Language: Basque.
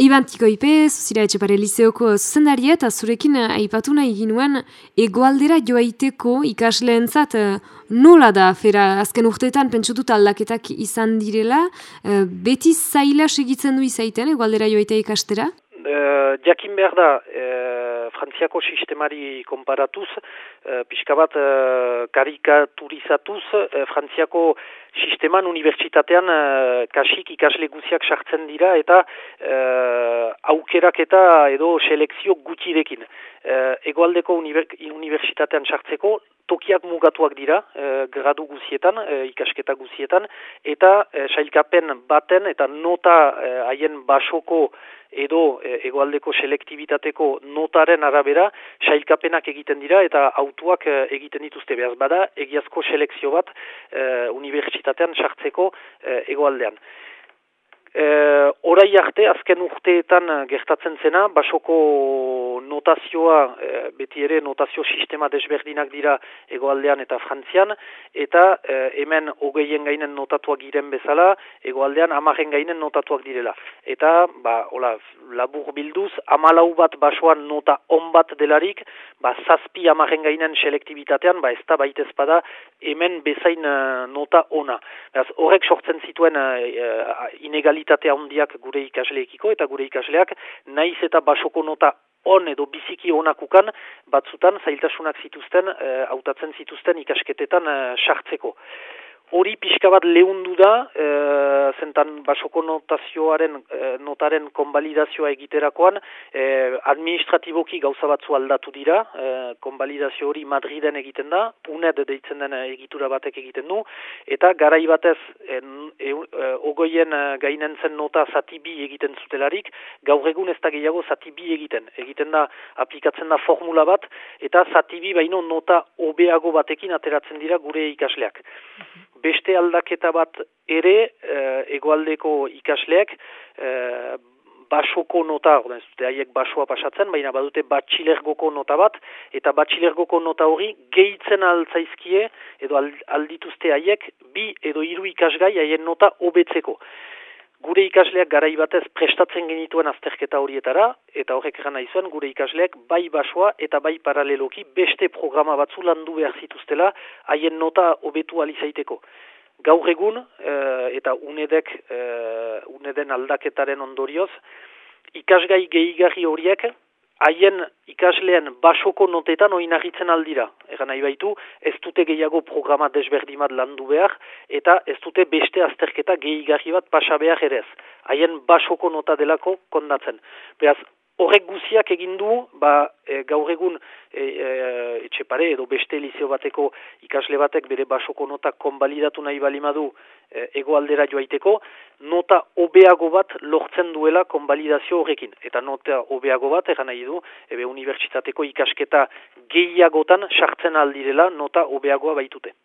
Iban Tiko Ipe, zuzira etxepare liseoko zuzendaria eta zurekin aipatu nahi ginuen egoaldera joaiteko ikasleentzat eh, nola da, fera azken urteetan pentsutut aldaketak izan direla, eh, beti zaila segitzen du izaiten egoaldera joaitea ikastera? Uh, jakin behar da, frantziako sistemari konparatuz, uh, pixka bat uh, karikaturizatuz, uh, frantziako sisteman unibertsitatean uh, kasik ikasle guziak sartzen dira eta uh, aukerak eta edo selekzio gutirekin. Uh, egoaldeko uniber unibertsitatean sartzeko tokiak mugatuak dira uh, gradu guzietan, uh, ikasketa guzietan, eta uh, sailkapen baten eta nota haien basoko edo e, egoaldeko selektibitateko notaren arabera sailkapenak egiten dira eta autuak e, egiten dituzte behaz bada egiazko selekzio bat e, unibertsitatean sartzeko e, egoaldean. E, orai arte, azken urteetan gertatzen zena, basoko notazioa, e, beti ere notazio sistema desberdinak dira egoaldean eta frantzian, eta e, hemen hogeien gainen notatuak giren bezala, egoaldean amaren gainen notatuak direla. Eta, ba, hola, labur bilduz, amalau bat basoan nota on bat delarik, ba, zazpi amaren gainen selektibitatean, ba, ez da baita ezpada, hemen bezain uh, nota ona. Beraz, horrek sortzen zituen uh, inegalitatea handiak gure ikasleekiko, eta gure ikasleak, naiz eta basoko nota on edo biziki onakukan batzutan zailtasunak zituzten, eh, hautatzen zituzten ikasketetan eh, sartzeko. Hori pixka bat lehundu da, e, zentan basoko notazioaren e, notaren konbalidazioa egiterakoan, e, administratiboki gauza batzu aldatu dira, e, konbalidazio hori Madriden egiten da, UNED deitzen den egitura batek egiten du, eta garai batez e, e, ogoien gainen zen nota zatibi egiten zutelarik, gaur egun ez da gehiago zatibi egiten. Egiten da, aplikatzen da formula bat, eta zatibi baino nota obeago batekin ateratzen dira gure ikasleak. Beste aldaketa bat ere uh, egoaldeko ikasleak uh, basoko nota, ez dute haiek basoa pasatzen, baina badute batxilergoko nota bat, eta batxilergoko nota hori gehitzen altzaizkie, edo aldituzte haiek, bi edo hiru ikasgai haien nota hobetzeko. Gure ikasleak garai batez prestatzen genituen azterketa horietara, eta horrek gana izuen gure ikasleak bai basoa eta bai paraleloki beste programa batzu landu behar zituztela haien nota hobetu alizaiteko. Gaur egun, eh, eta unedek, uh, uneden aldaketaren ondorioz, ikasgai gehigarri horiek, haien ikasleen basoko notetan oinagitzen aldira. Egan nahi baitu, ez dute gehiago programa desberdimat landu behar, eta ez dute beste azterketa gehigarri bat pasa behar ere ez. Haien basoko nota delako kondatzen. Beraz, horrek guziak egin du, ba, e, gaur egun e, e, etxepare edo beste lizeo bateko ikasle batek bere basoko nota konbalidatu nahi balimadu e, egoaldera joaiteko, nota obeago bat lortzen duela konbalidazio horrekin. Eta nota obeago bat, egan nahi du, ebe unibertsitateko ikasketa gehiagotan sartzen aldirela nota obeagoa baitute.